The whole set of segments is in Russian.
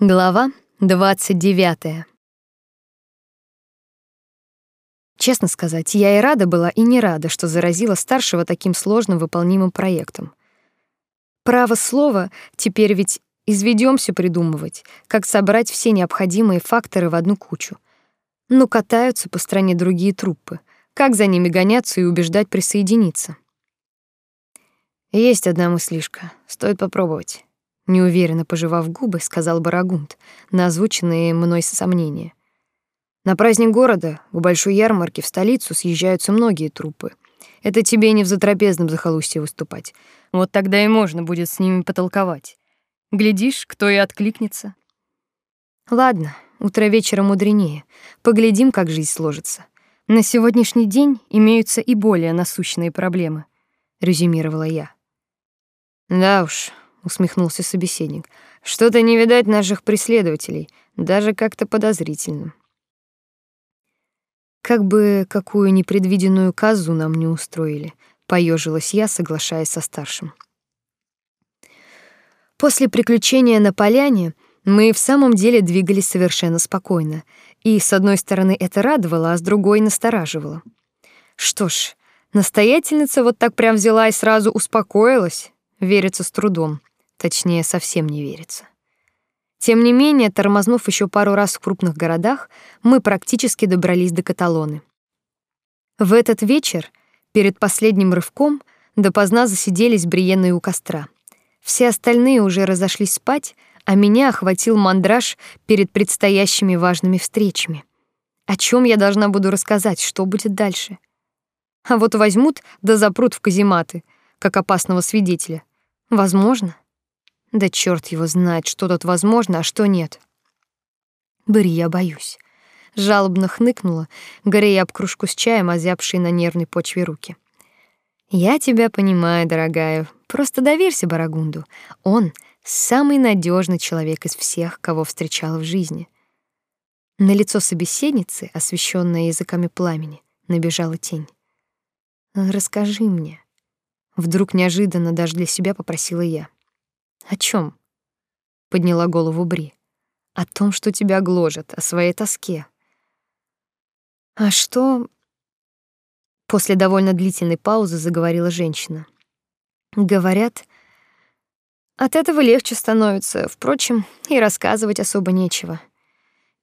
Глава 29. Честно сказать, я и рада была, и не рада, что заразила старшего таким сложным выполнимым проектом. Право слово, теперь ведь изведёмся придумывать, как собрать все необходимые факторы в одну кучу. Ну, катаются по стране другие труппы. Как за ними гоняться и убеждать присоединиться? Есть одна мыслишка. Стоит попробовать неуверенно пожевав губы, сказал Барагунд на озвученные мной сомнения. На праздник города, у большой ярмарки в столицу съезжаются многие труппы. Это тебе не в затрапезном захолустье выступать. Вот тогда и можно будет с ними потолковать. Глядишь, кто и откликнется. Ладно, утро вечера мудренее. Поглядим, как жизнь сложится. На сегодняшний день имеются и более насущные проблемы, резюмировала я. Да уж, усмехнулся собеседник. Что-то не видать наших преследователей, даже как-то подозрительно. Как бы какую непредвиденную казу нам не устроили, поежилась я, соглашаясь со старшим. После приключения на поляне мы в самом деле двигались совершенно спокойно, и с одной стороны это радовало, а с другой настораживало. Что ж, настоятельница вот так прям взяла и сразу успокоилась, верится с трудом. Точнее, совсем не верится. Тем не менее, тормознув еще пару раз в крупных городах, мы практически добрались до Каталоны. В этот вечер, перед последним рывком, допоздна засиделись Бриенной у костра. Все остальные уже разошлись спать, а меня охватил мандраж перед предстоящими важными встречами. О чем я должна буду рассказать, что будет дальше? А вот возьмут да запрут в казематы, как опасного свидетеля. Возможно. Да черт его знает, что тут возможно, а что нет. Бери, я боюсь. Жалобно хныкнула, горея об кружку с чаем, озябшей на нервной почве руки. Я тебя понимаю, дорогая. Просто доверься Барагунду. Он самый надежный человек из всех, кого встречала в жизни. На лицо собеседницы, освещенное языками пламени, набежала тень. Расскажи мне. Вдруг неожиданно даже для себя попросила я. О чем? Подняла голову Бри. О том, что тебя гложет, о своей тоске. А что? После довольно длительной паузы заговорила женщина. Говорят, от этого легче становится. Впрочем, и рассказывать особо нечего.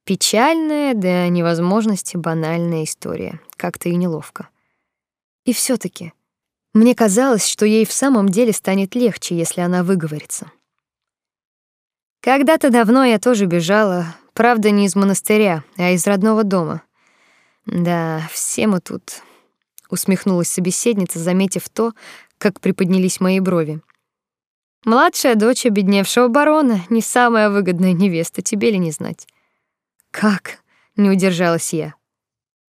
Печальная до невозможности банальная история. Как-то и неловко. И все таки мне казалось, что ей в самом деле станет легче, если она выговорится. Когда-то давно я тоже бежала, правда, не из монастыря, а из родного дома. Да, все мы тут, усмехнулась собеседница, заметив то, как приподнялись мои брови. Младшая дочь обедневшего барона, не самая выгодная невеста, тебе ли не знать? Как? Не удержалась я.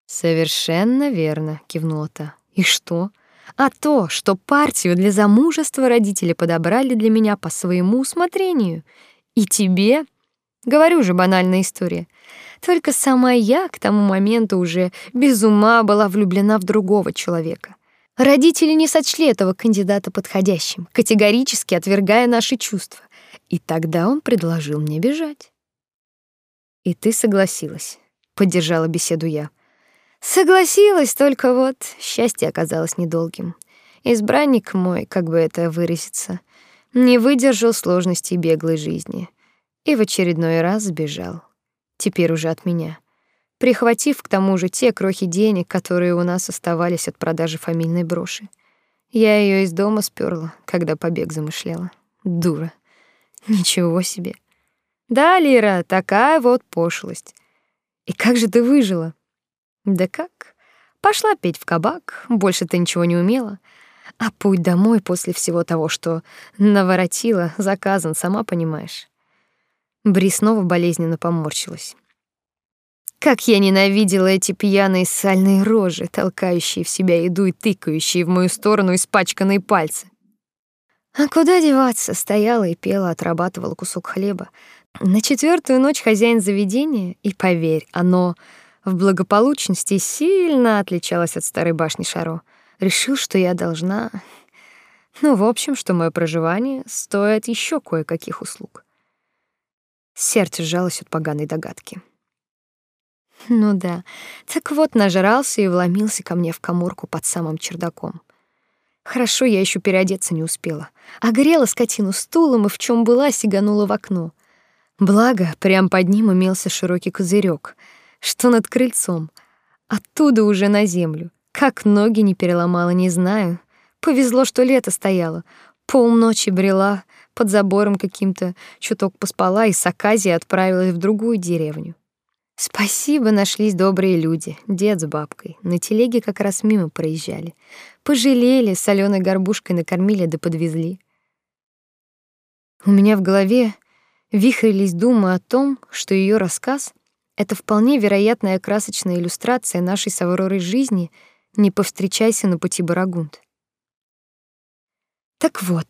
Совершенно верно, кивнула та. И что? А то, что партию для замужества родители подобрали для меня по своему усмотрению. И тебе, говорю же, банальная история. Только сама я к тому моменту уже без ума была влюблена в другого человека. Родители не сочли этого кандидата подходящим, категорически отвергая наши чувства. И тогда он предложил мне бежать. И ты согласилась, поддержала беседу я. Согласилась, только вот счастье оказалось недолгим. Избранник мой, как бы это выразиться, не выдержал сложностей беглой жизни и в очередной раз сбежал. Теперь уже от меня, прихватив к тому же те крохи денег, которые у нас оставались от продажи фамильной броши. Я ее из дома сперла, когда побег замышляла. Дура. Ничего себе. Да, Лира, такая вот пошлость. И как же ты выжила? Да как? Пошла петь в кабак, больше ты ничего не умела. А путь домой после всего того, что наворотила, заказан, сама понимаешь. Бри снова болезненно поморщилась. Как я ненавидела эти пьяные сальные рожи, толкающие в себя еду и тыкающие в мою сторону испачканные пальцы. А куда деваться? Стояла и пела, отрабатывала кусок хлеба. На четвертую ночь хозяин заведения, и поверь, оно в благополучности сильно отличалась от старой башни Шаро. Решил, что я должна... Ну, в общем, что мое проживание стоит еще кое-каких услуг. Сердце сжалось от поганой догадки. Ну да. Так вот, нажрался и вломился ко мне в каморку под самым чердаком. Хорошо, я еще переодеться не успела. Огрела скотину стулом и в чем была сиганула в окно. Благо, прямо под ним имелся широкий козырек, что над крыльцом. Оттуда уже на землю. Как ноги не переломала, не знаю. Повезло, что лето стояло. Полночи брела, под забором каким-то, чуток поспала и с оказией отправилась в другую деревню. Спасибо, нашлись добрые люди, дед с бабкой. На телеге как раз мимо проезжали. Пожалели, соленой горбушкой накормили да подвезли. У меня в голове вихрились думы о том, что ее рассказ — это вполне вероятная красочная иллюстрация нашей с Авророй жизни «Не повстречайся на пути Барагунд». Так вот,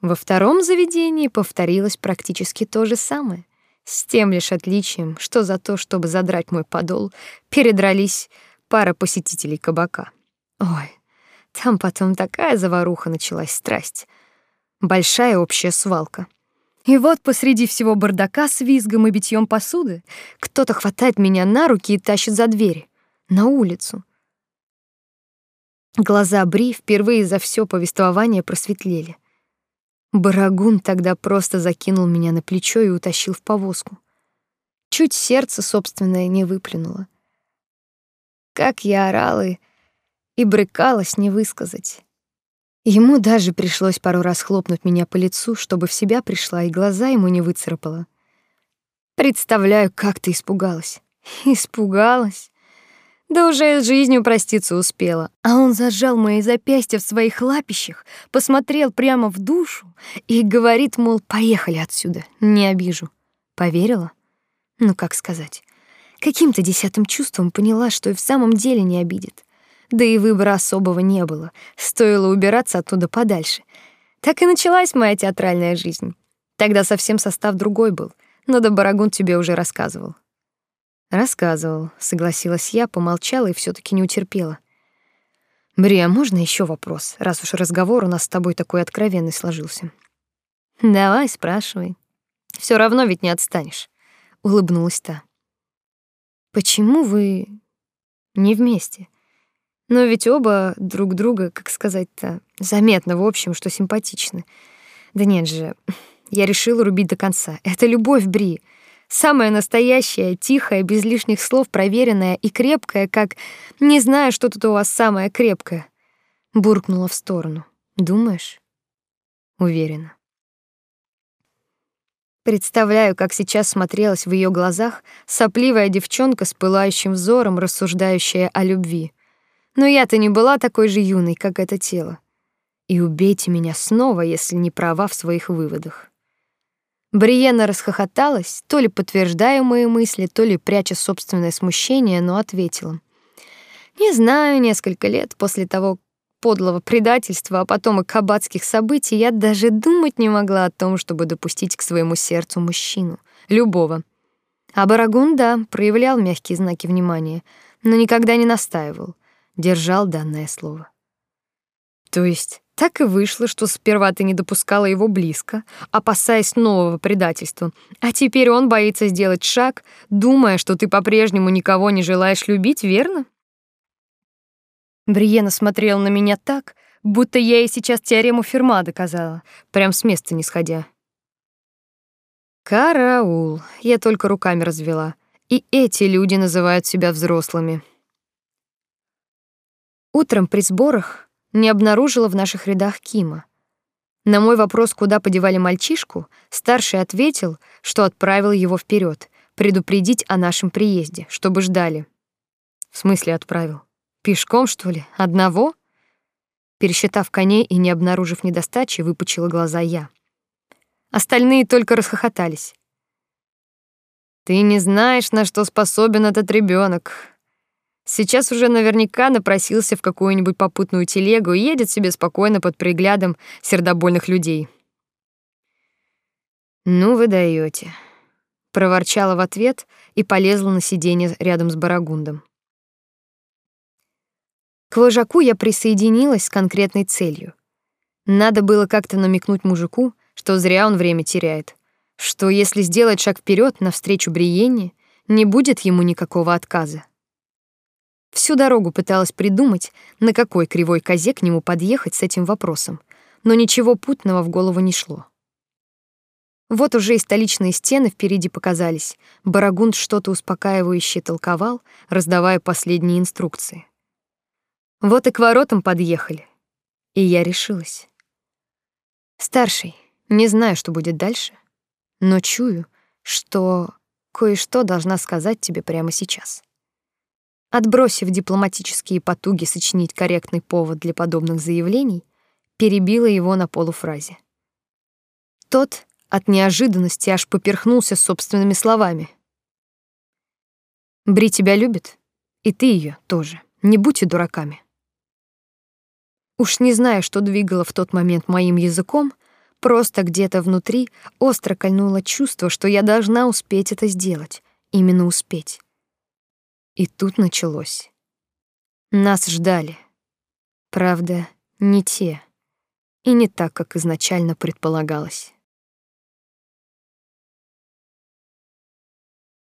во втором заведении повторилось практически то же самое, с тем лишь отличием, что за то, чтобы задрать мой подол, передрались пара посетителей кабака. Ой, там потом такая заваруха началась, страсть. Большая общая свалка. И вот посреди всего бардака с визгом и битьем посуды кто-то хватает меня на руки и тащит за двери, на улицу. Глаза Бри впервые за все повествование просветлели. Барагун тогда просто закинул меня на плечо и утащил в повозку. Чуть сердце собственное не выплюнуло. Как я орала и, и брыкалась не высказать. Ему даже пришлось пару раз хлопнуть меня по лицу, чтобы в себя пришла и глаза ему не выцарапала. Представляю, как ты испугалась. Испугалась. Да уже с жизнью проститься успела. А он зажал мои запястья в своих лапищах, посмотрел прямо в душу и говорит, мол, поехали отсюда, не обижу. Поверила? Ну, как сказать? Каким-то десятым чувством поняла, что и в самом деле не обидит. Да и выбора особого не было. Стоило убираться оттуда подальше. Так и началась моя театральная жизнь. Тогда совсем состав другой был, но да Барагун тебе уже рассказывал. Рассказывал, согласилась я, помолчала и все таки не утерпела. Брия, можно еще вопрос, раз уж разговор у нас с тобой такой откровенный сложился? Давай, спрашивай. Все равно ведь не отстанешь, улыбнулась та. Почему вы не вместе? Но ведь оба друг друга, как сказать-то, заметно в общем, что симпатичны. Да нет же, я решила рубить до конца. Это любовь, Бри. Самая настоящая, тихая, без лишних слов, проверенная и крепкая, как «не знаю, что тут у вас самое крепкое». Буркнула в сторону. «Думаешь?» Уверена. Представляю, как сейчас смотрелась в ее глазах сопливая девчонка с пылающим взором, рассуждающая о любви. Но я-то не была такой же юной, как это тело. И убейте меня снова, если не права в своих выводах. Бриена расхохоталась, то ли подтверждая мои мысли, то ли пряча собственное смущение, но ответила: "Не знаю, несколько лет после того подлого предательства, а потом и кабацких событий, я даже думать не могла о том, чтобы допустить к своему сердцу мужчину, любого. А Барагун, да, проявлял мягкие знаки внимания, но никогда не настаивал, держал данное слово. То есть так и вышло, что сперва ты не допускала его близко, опасаясь нового предательства, а теперь он боится сделать шаг, думая, что ты по-прежнему никого не желаешь любить, верно? Бриена смотрел на меня так, будто я ей сейчас теорему Ферма доказала, прям с места не сходя. Караул, я только руками развела. И эти люди называют себя взрослыми. Утром при сборах не обнаружила в наших рядах Кима. На мой вопрос, куда подевали мальчишку, старший ответил, что отправил его вперед, предупредить о нашем приезде, чтобы ждали. В смысле отправил? Пешком, что ли? Одного? Пересчитав коней и не обнаружив недостачи, выпучила глаза я. Остальные только расхохотались. Ты не знаешь, на что способен этот ребенок, Сейчас уже наверняка напросился в какую-нибудь попутную телегу и едет себе спокойно под приглядом сердобольных людей. «Ну вы даёте», — проворчала в ответ и полезла на сиденье рядом с Барагундом. К вожаку я присоединилась с конкретной целью. Надо было как-то намекнуть мужику, что зря он время теряет, что если сделать шаг вперед навстречу Бриенне, не будет ему никакого отказа. Всю дорогу пыталась придумать, на какой кривой козе к нему подъехать с этим вопросом, но ничего путного в голову не шло. Вот уже и столичные стены впереди показались. Барагунд что-то успокаивающе толковал, раздавая последние инструкции. Вот и к воротам подъехали. И я решилась. Старший, не знаю, что будет дальше, но чую, что кое-что должна сказать тебе прямо сейчас. Отбросив дипломатические потуги сочинить корректный повод для подобных заявлений, перебила его на полуфразе. Тот от неожиданности аж поперхнулся собственными словами. Бри тебя любит, и ты ее тоже. Не будьте дураками. Уж не знаю, что двигало в тот момент моим языком, просто где-то внутри остро кольнуло чувство, что я должна успеть это сделать, именно успеть. И тут началось. Нас ждали. Правда, не те, и не так, как изначально предполагалось.